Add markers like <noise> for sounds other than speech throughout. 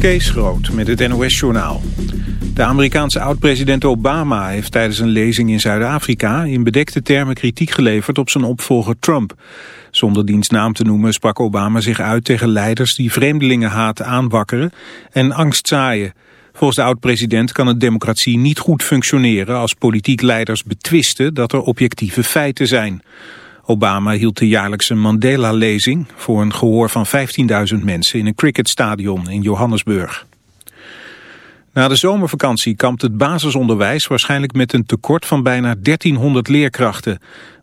Kees Groot met het NOS-journaal. De Amerikaanse oud-president Obama heeft tijdens een lezing in Zuid-Afrika... in bedekte termen kritiek geleverd op zijn opvolger Trump. Zonder diens naam te noemen sprak Obama zich uit tegen leiders... die vreemdelingenhaat aanwakkeren en angst zaaien. Volgens de oud-president kan een democratie niet goed functioneren... als politiek leiders betwisten dat er objectieve feiten zijn... Obama hield de jaarlijkse Mandela-lezing voor een gehoor van 15.000 mensen in een cricketstadion in Johannesburg. Na de zomervakantie kampt het basisonderwijs waarschijnlijk met een tekort van bijna 1300 leerkrachten.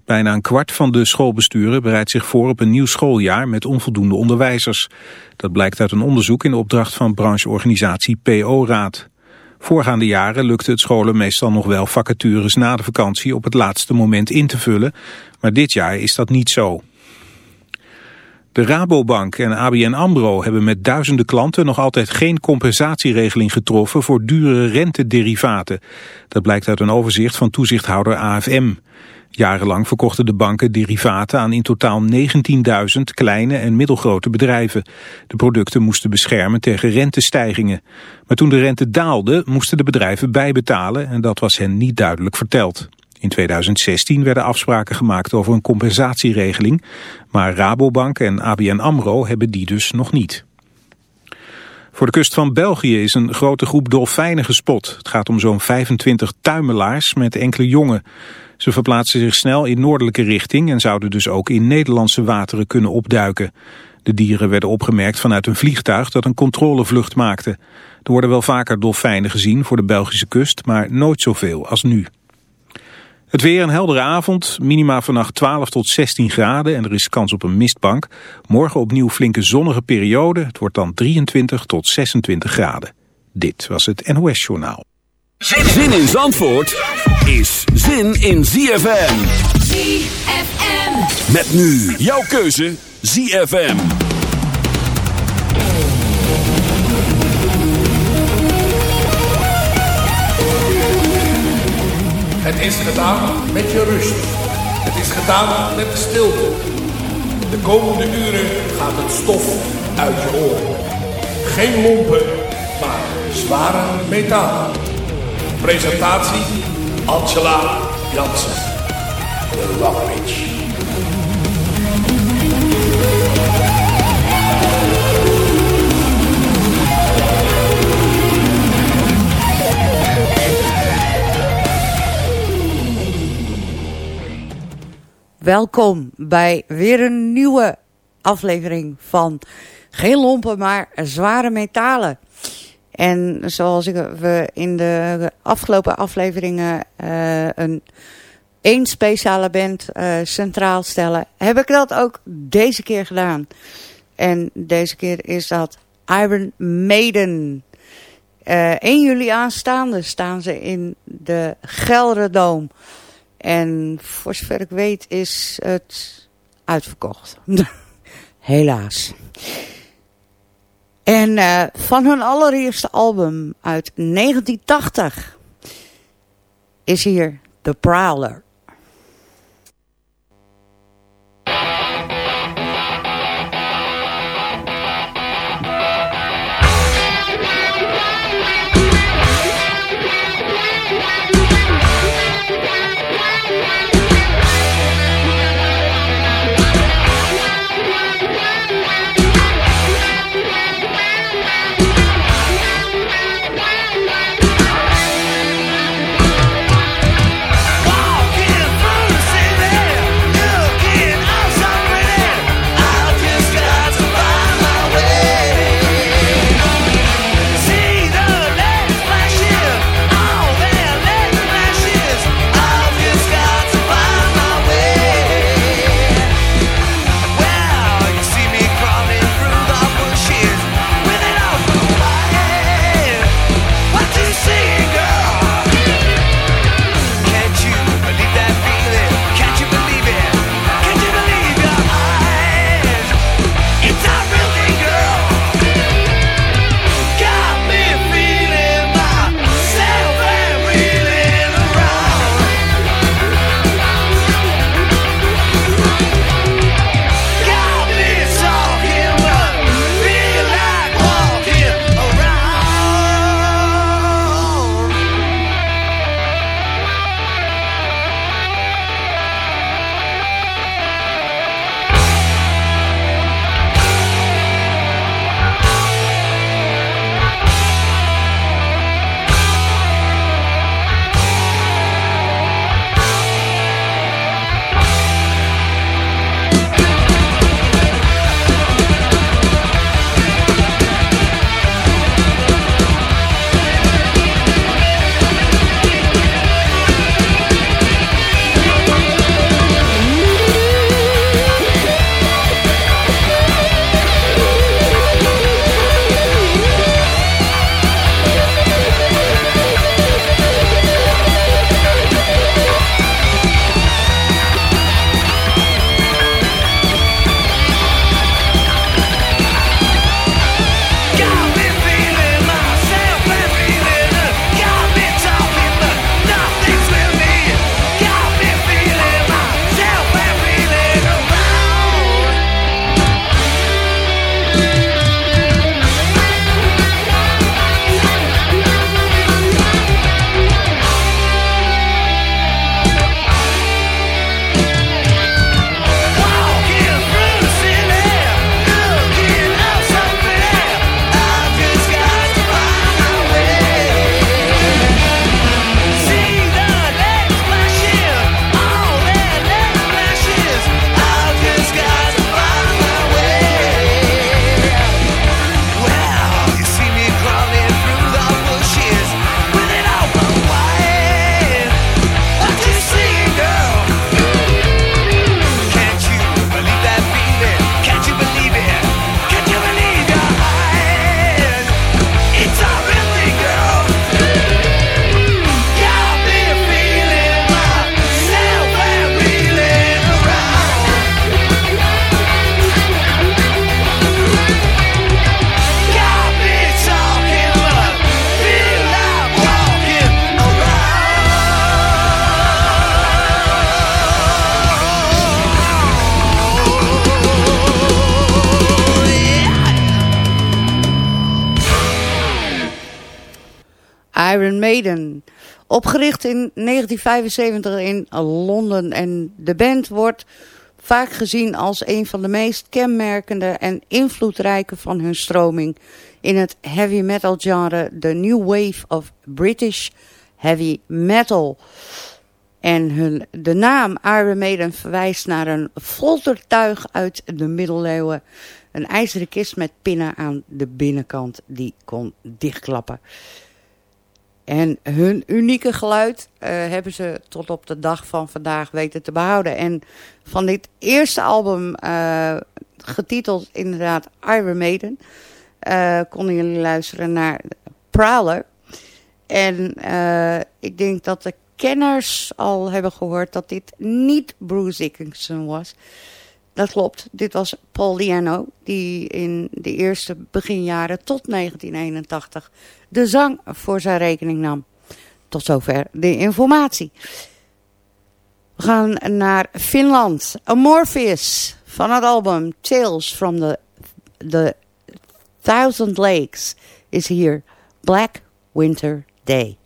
Bijna een kwart van de schoolbesturen bereidt zich voor op een nieuw schooljaar met onvoldoende onderwijzers. Dat blijkt uit een onderzoek in opdracht van brancheorganisatie PO-raad. Voorgaande jaren lukte het scholen meestal nog wel vacatures na de vakantie op het laatste moment in te vullen, maar dit jaar is dat niet zo. De Rabobank en ABN AMRO hebben met duizenden klanten nog altijd geen compensatieregeling getroffen voor dure rentederivaten. Dat blijkt uit een overzicht van toezichthouder AFM. Jarenlang verkochten de banken derivaten aan in totaal 19.000 kleine en middelgrote bedrijven. De producten moesten beschermen tegen rentestijgingen. Maar toen de rente daalde, moesten de bedrijven bijbetalen en dat was hen niet duidelijk verteld. In 2016 werden afspraken gemaakt over een compensatieregeling, maar Rabobank en ABN AMRO hebben die dus nog niet. Voor de kust van België is een grote groep dolfijnen gespot. Het gaat om zo'n 25 tuimelaars met enkele jongen. Ze verplaatsen zich snel in noordelijke richting en zouden dus ook in Nederlandse wateren kunnen opduiken. De dieren werden opgemerkt vanuit een vliegtuig dat een controlevlucht maakte. Er worden wel vaker dolfijnen gezien voor de Belgische kust, maar nooit zoveel als nu. Het weer een heldere avond, minima vannacht 12 tot 16 graden en er is kans op een mistbank. Morgen opnieuw flinke zonnige periode, het wordt dan 23 tot 26 graden. Dit was het NOS Journaal. Zin in Zandvoort is zin in ZFM. ZFM. Met nu jouw keuze ZFM. Het is gedaan met je rust. Het is gedaan met de stilte. De komende uren gaat het stof uit je oren. Geen lompen, maar zware metalen. Presentatie Angela Jansen. De Rock Witch. Welkom bij weer een nieuwe aflevering van geen lompen, maar zware metalen. En zoals ik, we in de afgelopen afleveringen uh, een één speciale band uh, centraal stellen, heb ik dat ook deze keer gedaan. En deze keer is dat Iron Maiden. Uh, 1 juli aanstaande staan ze in de Gelderdoom. En voor zover ik weet is het uitverkocht. <laughs> Helaas. En uh, van hun allereerste album uit 1980 is hier The Prowler. Iron Maiden. Opgericht in 1975 in Londen en de band wordt vaak gezien als een van de meest kenmerkende en invloedrijke van hun stroming in het heavy metal genre, de New Wave of British Heavy Metal. En hun, de naam Iron Maiden verwijst naar een foltertuig uit de middeleeuwen. Een ijzeren kist met pinnen aan de binnenkant die kon dichtklappen. En hun unieke geluid uh, hebben ze tot op de dag van vandaag weten te behouden. En van dit eerste album, uh, getiteld inderdaad Iron Maiden, uh, konden jullie luisteren naar Prowler. En ik denk dat de kenners al hebben gehoord dat dit niet Bruce Dickinson was. Dat klopt, dit was Paul Diano, die in de eerste beginjaren tot 1981 de zang voor zijn rekening nam. Tot zover de informatie. We gaan naar Finland. Amorphis van het album Tales from the, the Thousand Lakes is hier Black Winter Day.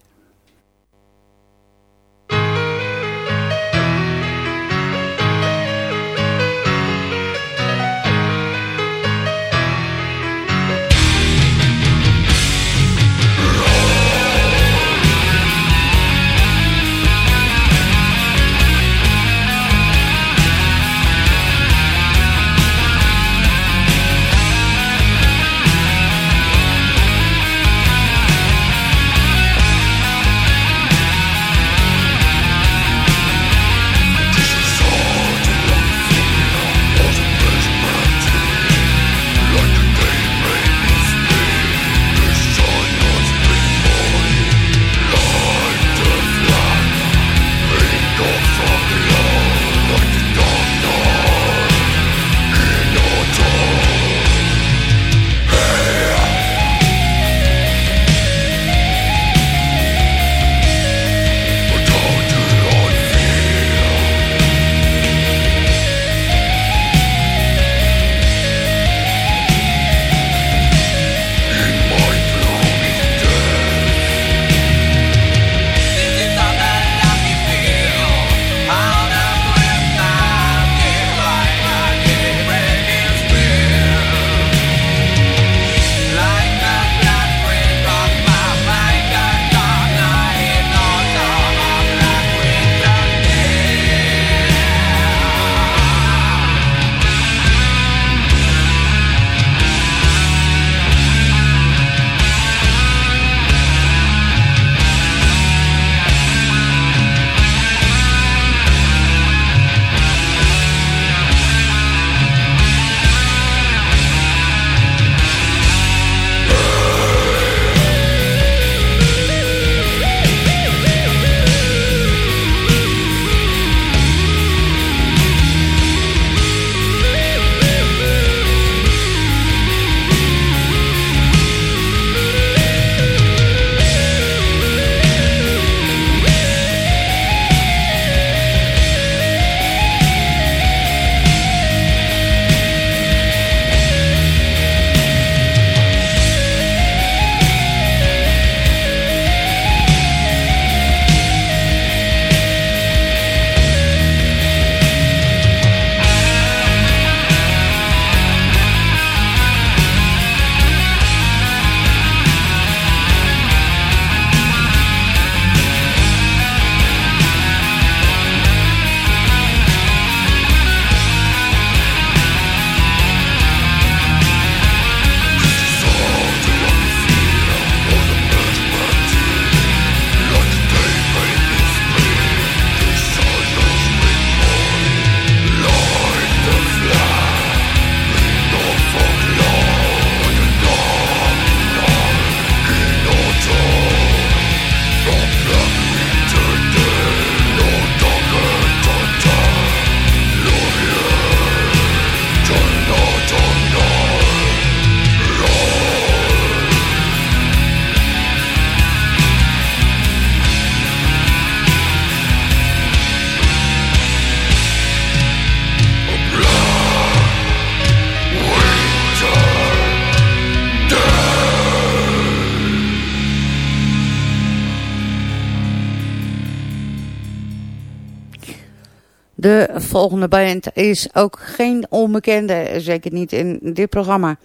Volgende band is ook geen onbekende, zeker niet in dit programma.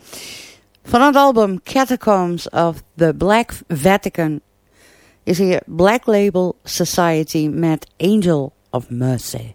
Van het album Catacombs of the Black Vatican is hier Black Label Society met Angel of Mercy.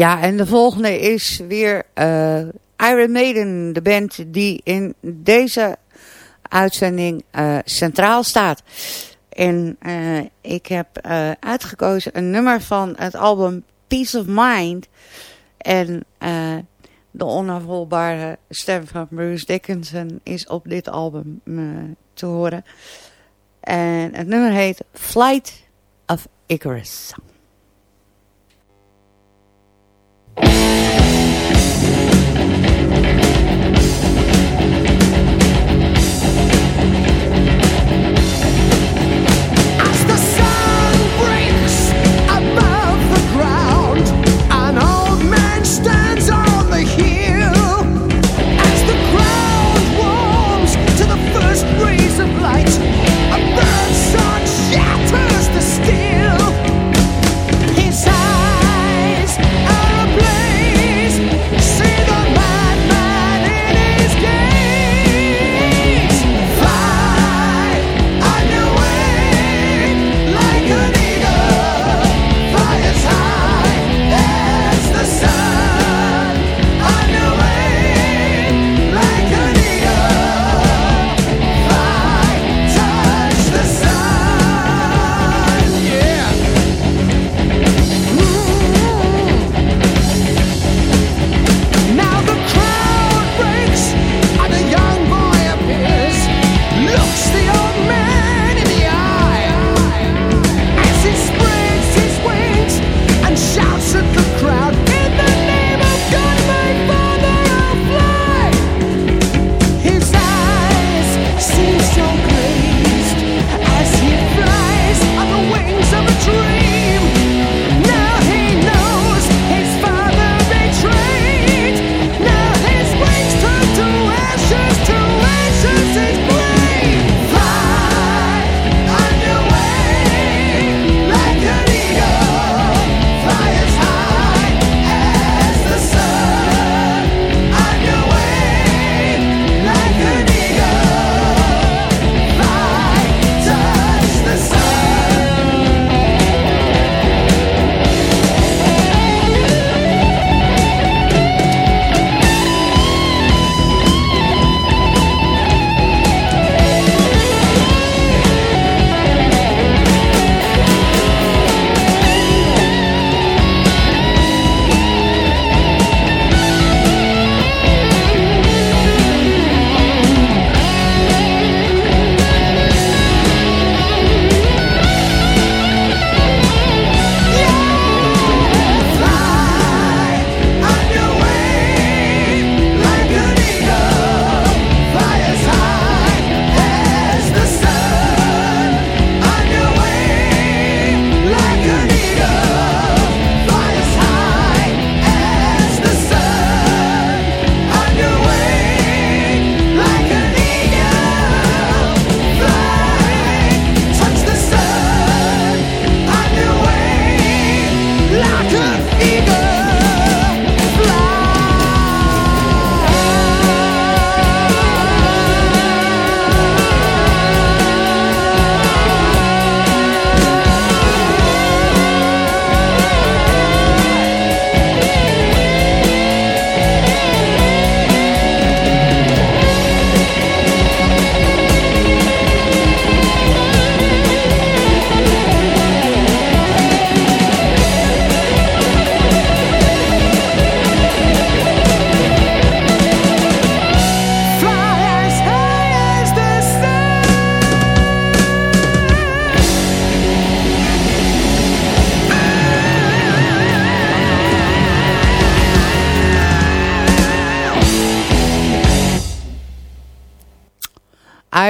Ja, en de volgende is weer uh, Iron Maiden, de band die in deze uitzending uh, centraal staat. En uh, ik heb uitgekozen een nummer van het album Peace of Mind. En de onafvolbare stem van Bruce Dickinson is op dit album te horen. En het nummer heet Flight of Icarus. Yeah.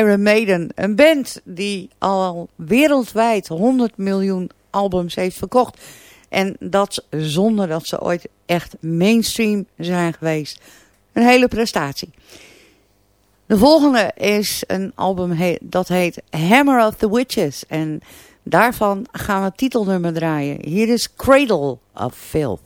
Iron Maiden. Een band die al wereldwijd 100 miljoen albums heeft verkocht. En dat zonder dat ze ooit echt mainstream zijn geweest. Een hele prestatie. De volgende is een album dat heet Hammer of the Witches. En daarvan gaan we het titelnummer draaien. Hier is Cradle of Filth.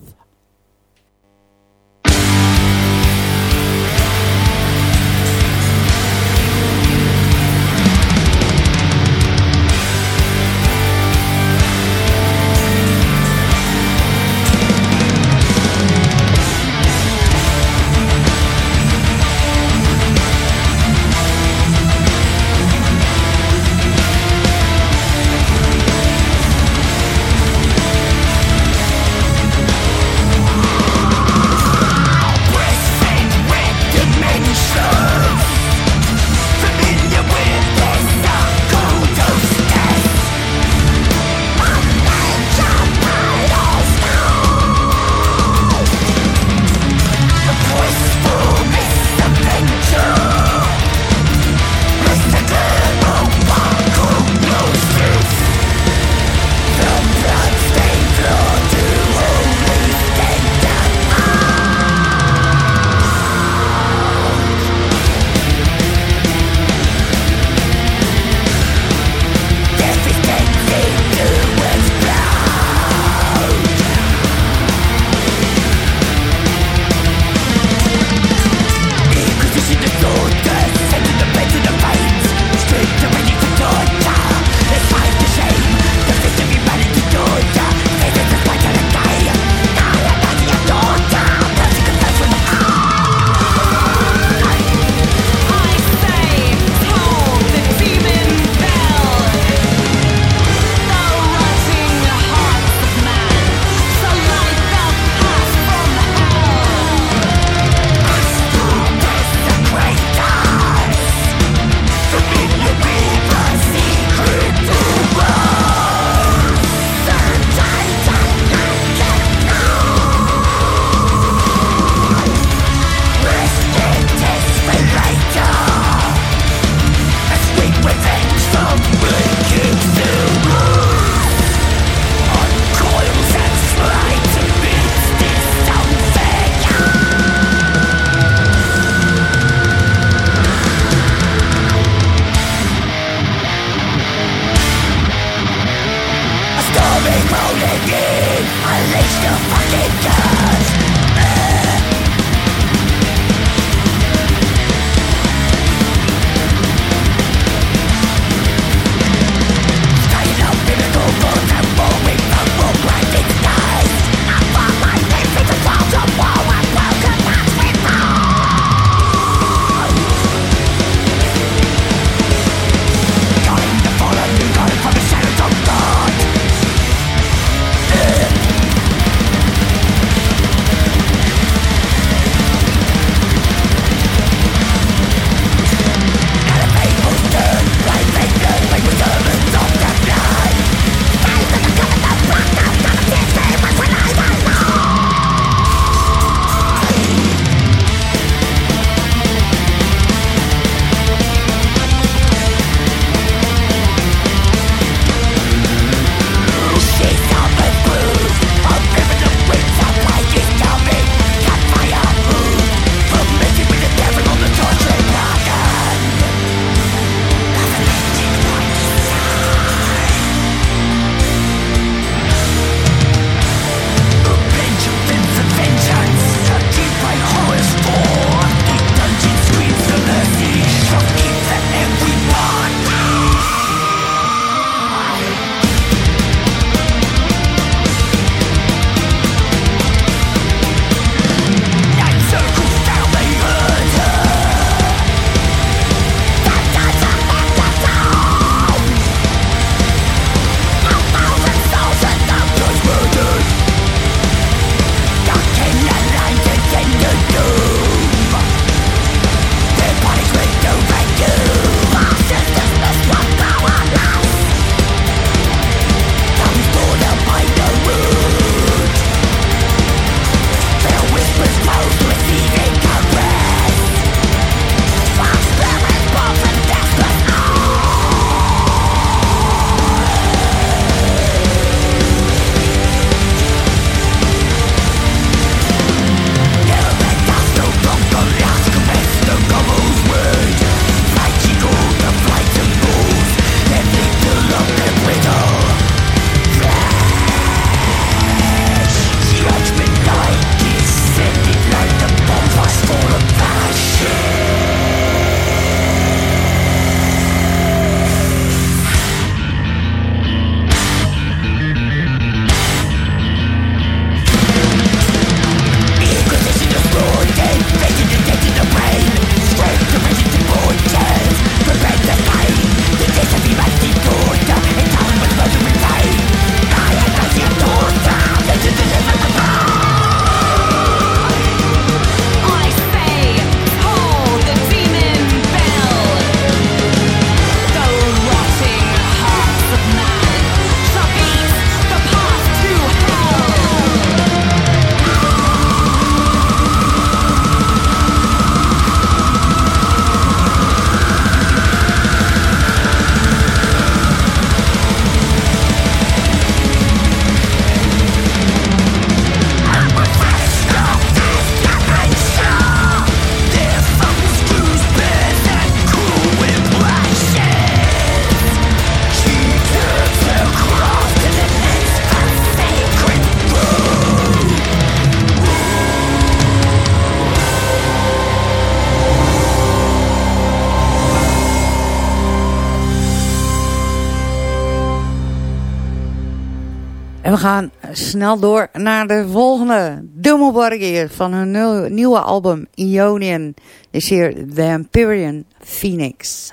We gaan snel door naar de volgende. Domo Borgir van hun nieuwe album Ionian is hier The Empyrean Phoenix.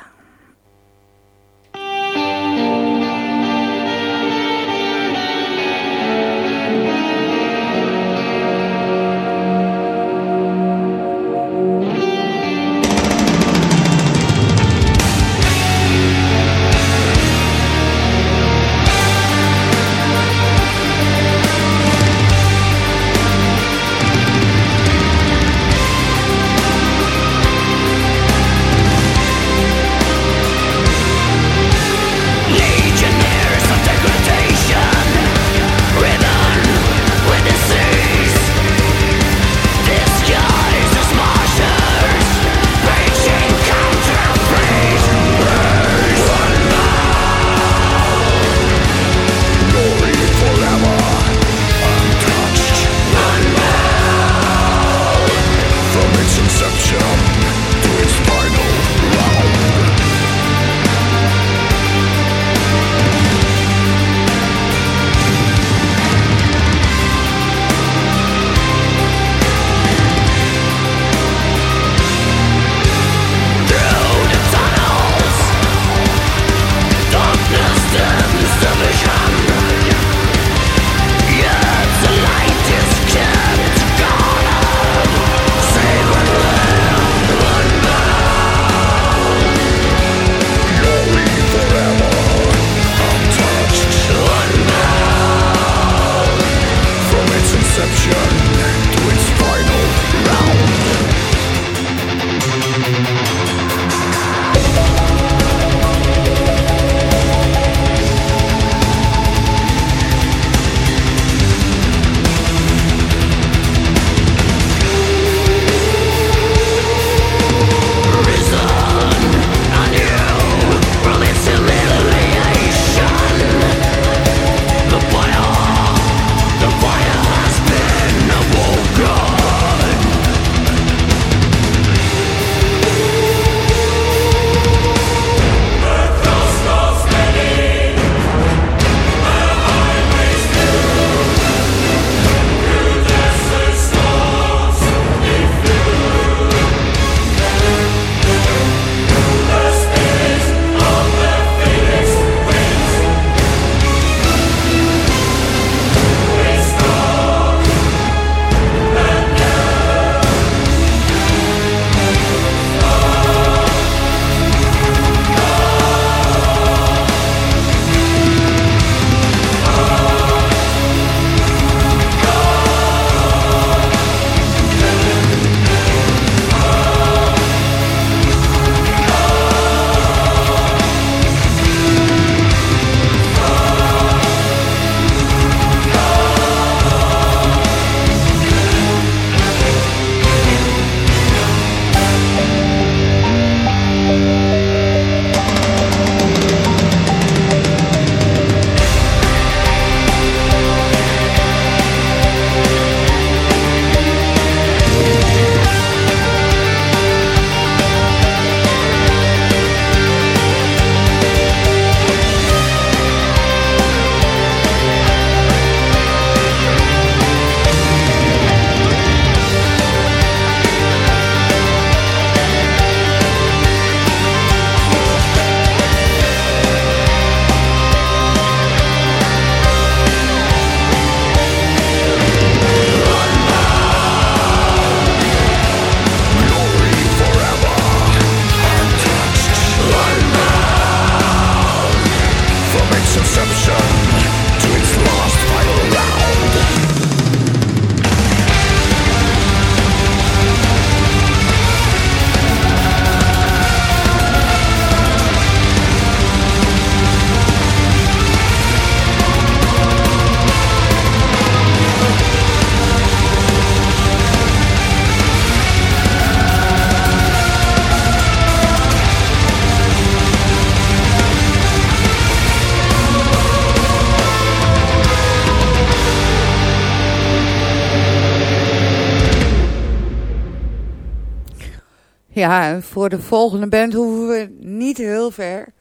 Ja, voor de volgende band hoeven we niet heel ver.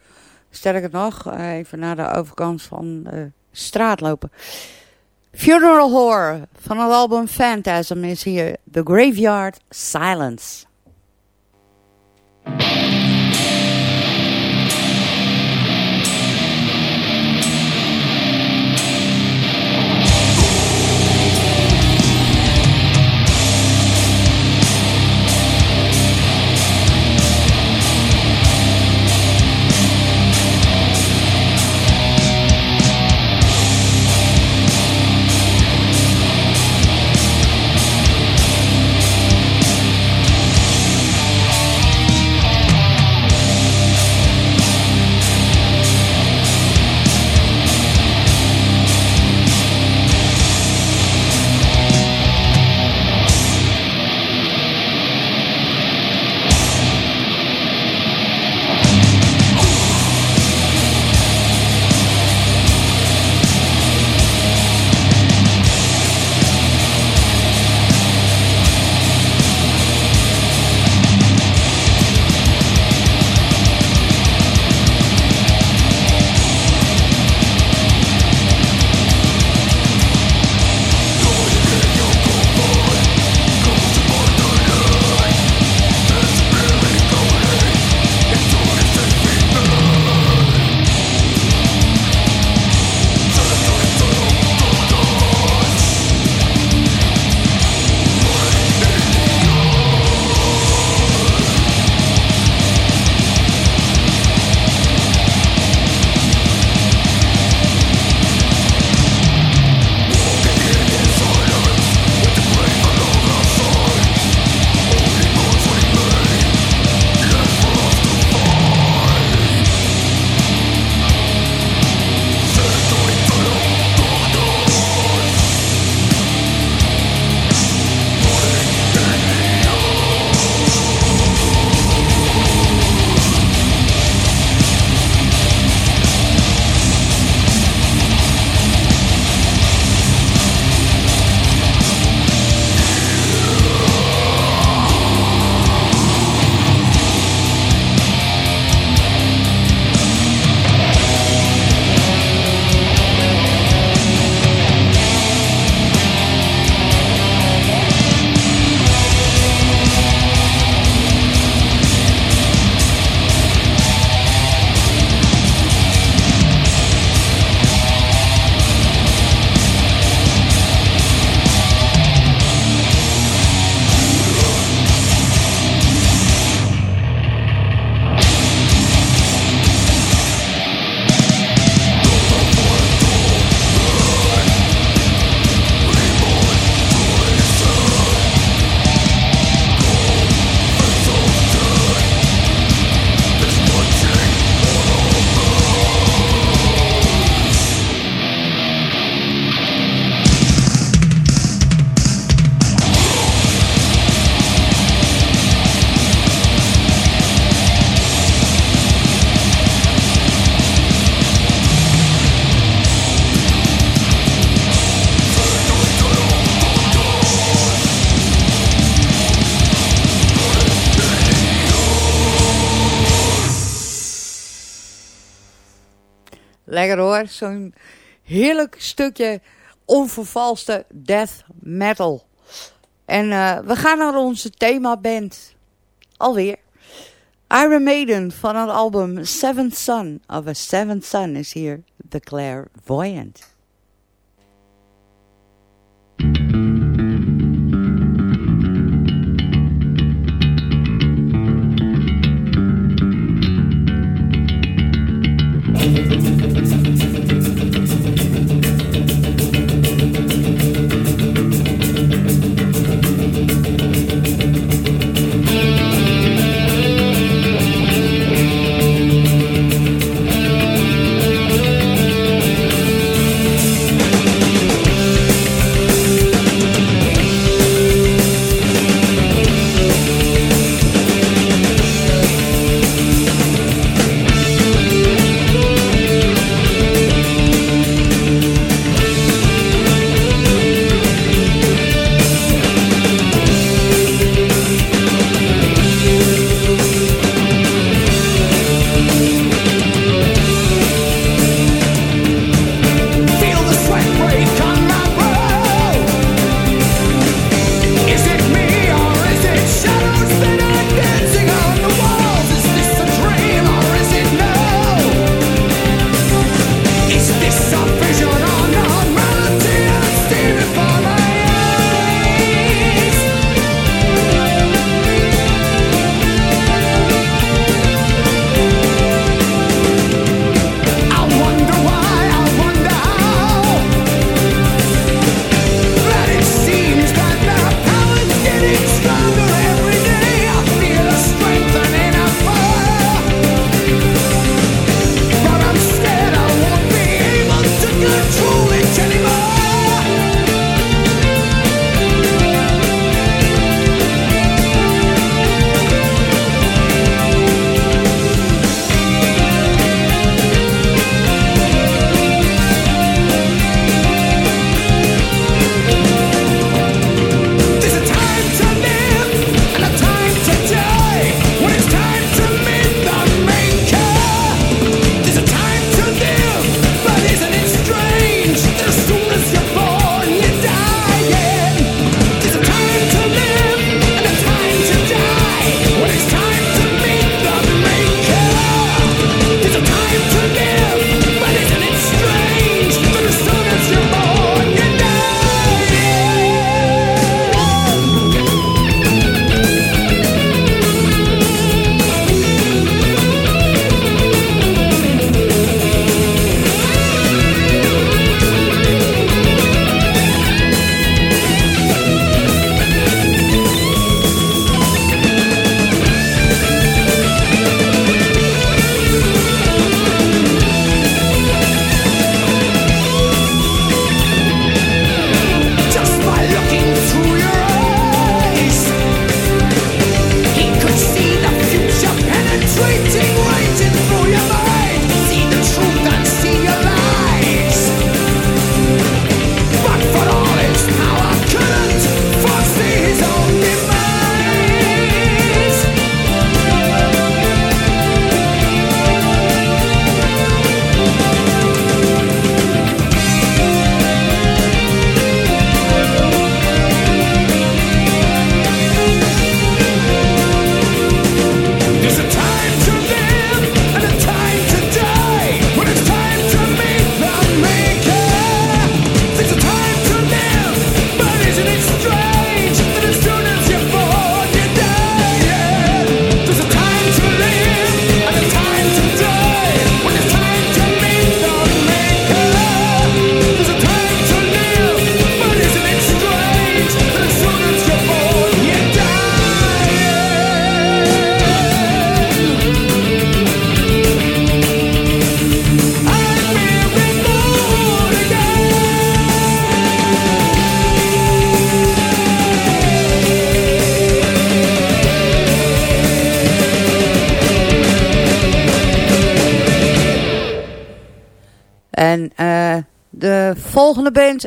Sterker nog, even naar de overkant van de straat lopen. Funeral Horror van het album Phantasm is hier The Graveyard Silence. Zo'n heerlijk stukje onvervalste death metal. En uh, we gaan naar onze themaband. Alweer. Iron Maiden van het album Seventh Son of a Seventh Son is hier The Clairvoyant.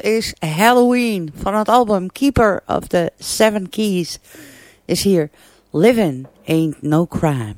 Is Halloween van het album Keeper of the Seven Keys. Is hier Living Ain't No Crime.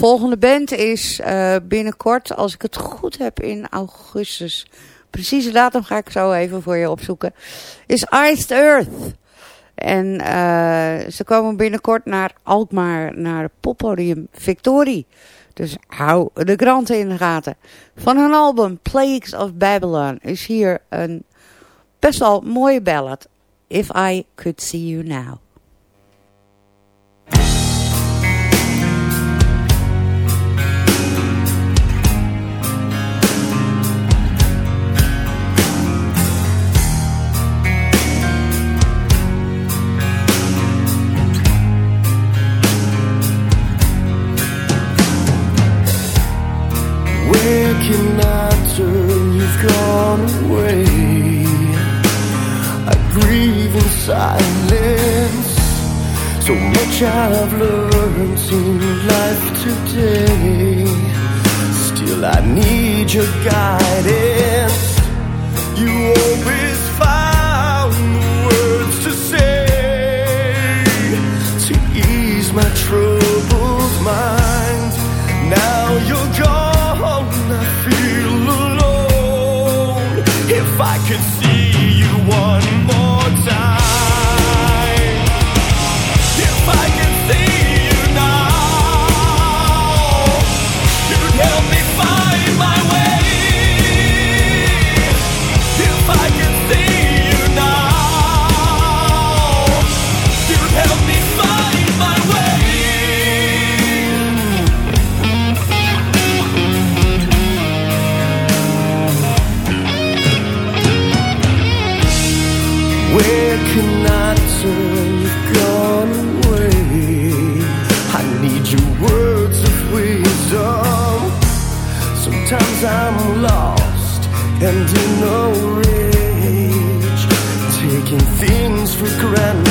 Volgende band is uh, binnenkort, als ik het goed heb, in augustus precieze datum ga ik zo even voor je opzoeken. Is Iced Earth. En uh, ze komen binnenkort naar Alkmaar, naar het poppodium Victorie. Dus hou de kranten in de gaten. Van hun album Plagues of Babylon is hier een best wel mooie ballad. If I Could See You Now. Away. I grieve in silence. So much I've learned in life today. Still, I need your guidance. You always and in a rage, taking things for granted.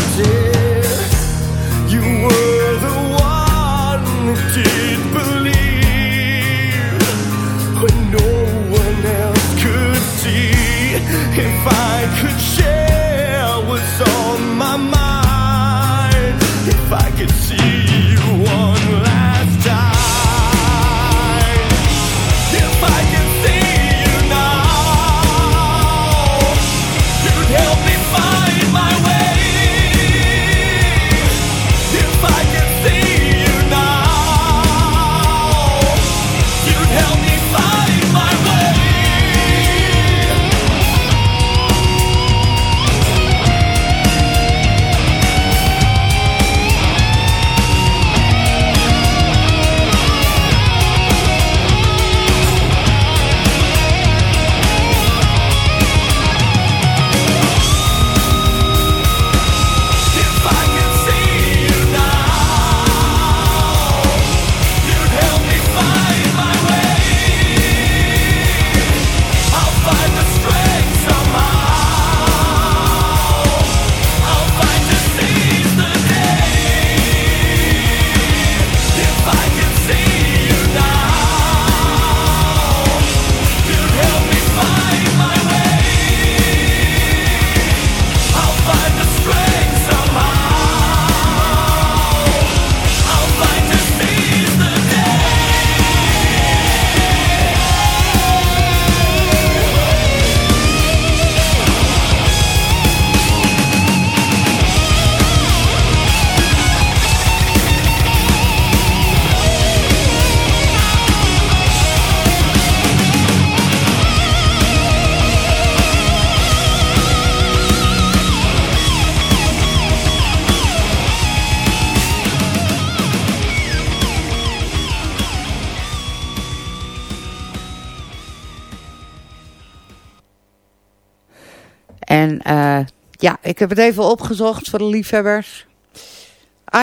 Ja, ik heb het even opgezocht voor de liefhebbers.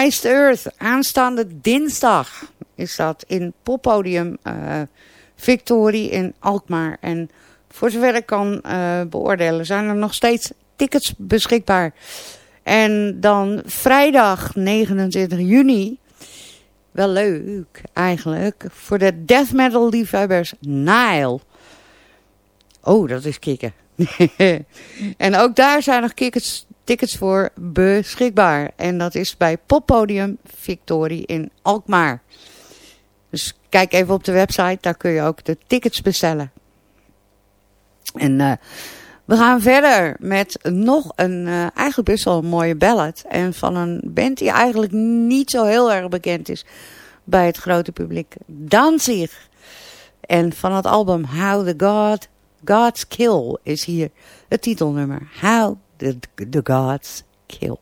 Iced Earth, aanstaande dinsdag is dat in poppodium uh, Victorie in Alkmaar. En voor zover ik kan uh, beoordelen zijn er nog steeds tickets beschikbaar. En dan vrijdag 29 juni, wel leuk eigenlijk, voor de death metal liefhebbers Nile. Oh, dat is kicken. <laughs> en ook daar zijn nog tickets, tickets voor beschikbaar. En dat is bij Poppodium Victorie in Alkmaar. Dus kijk even op de website, daar kun je ook de tickets bestellen. En uh, we gaan verder met nog een uh, eigenlijk best wel een mooie ballad. En van een band die eigenlijk niet zo heel erg bekend is bij het grote publiek. Danzig. En van het album How the God, Gods Kill is hier het titelnummer. How the, the Gods Kill.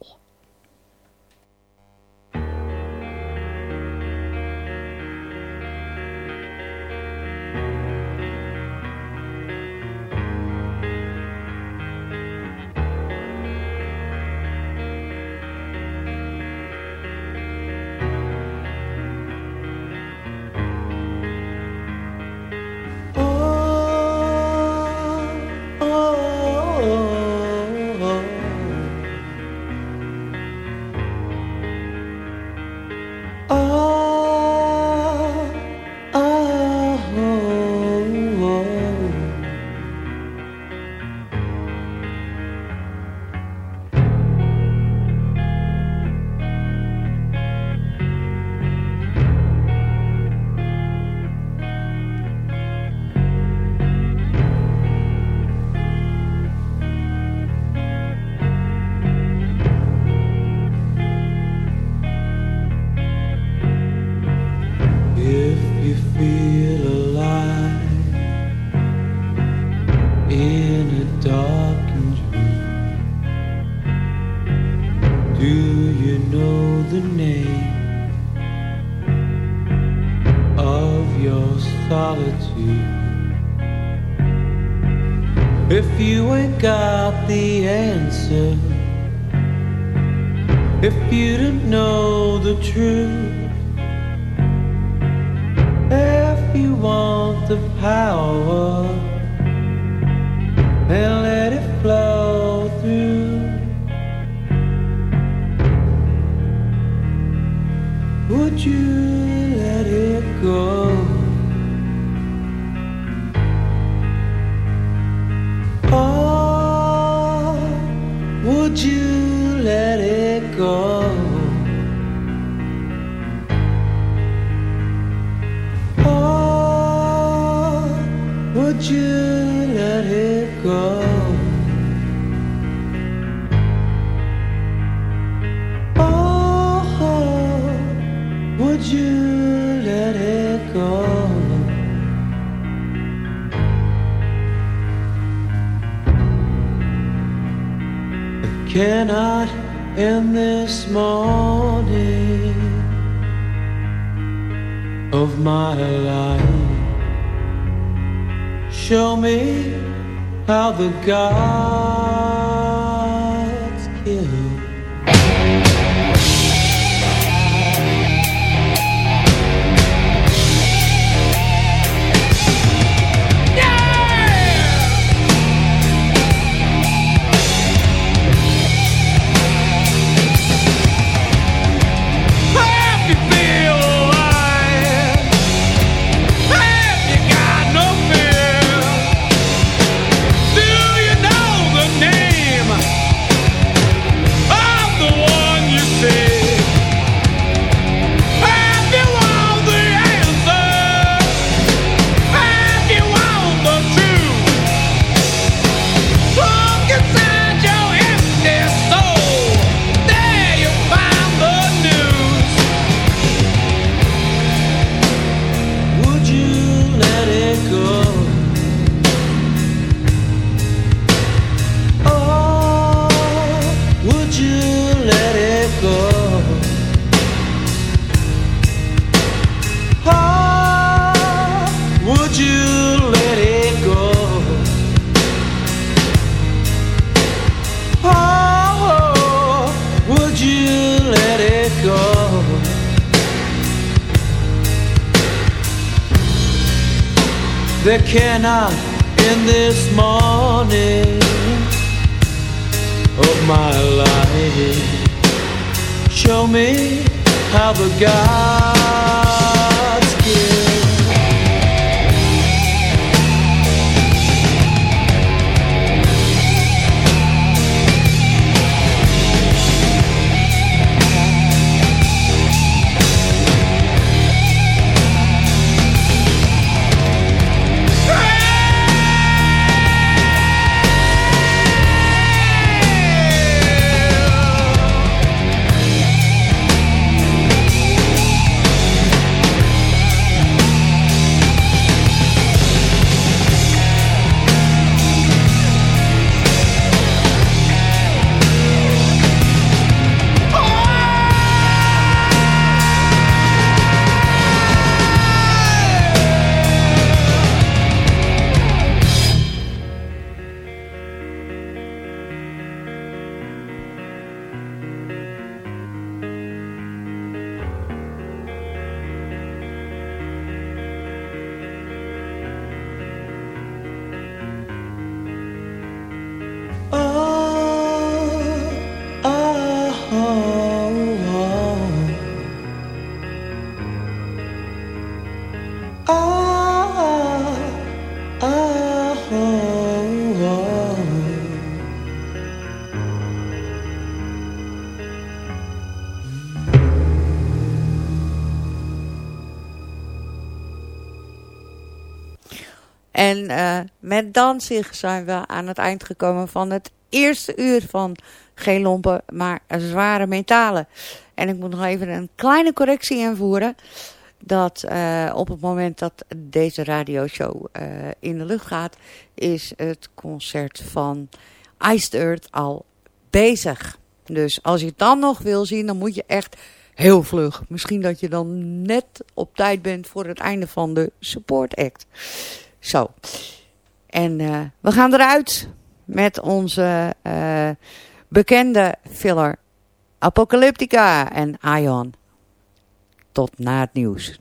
Cannot end this morning of my life. Show me how the gods There cannot in this morning of my life show me how the gods met Danzig zijn we aan het eind gekomen van het eerste uur van geen lompen, maar zware metalen. En ik moet nog even een kleine correctie invoeren. Dat uh, op het moment dat deze radioshow uh, in de lucht gaat, is het concert van Iced Earth al bezig. Dus als je het dan nog wil zien, dan moet je echt heel vlug. Misschien dat je dan net op tijd bent voor het einde van de support act. Zo. En uh, we gaan eruit met onze uh, bekende filler Apocalyptica en Ion. Tot na het nieuws.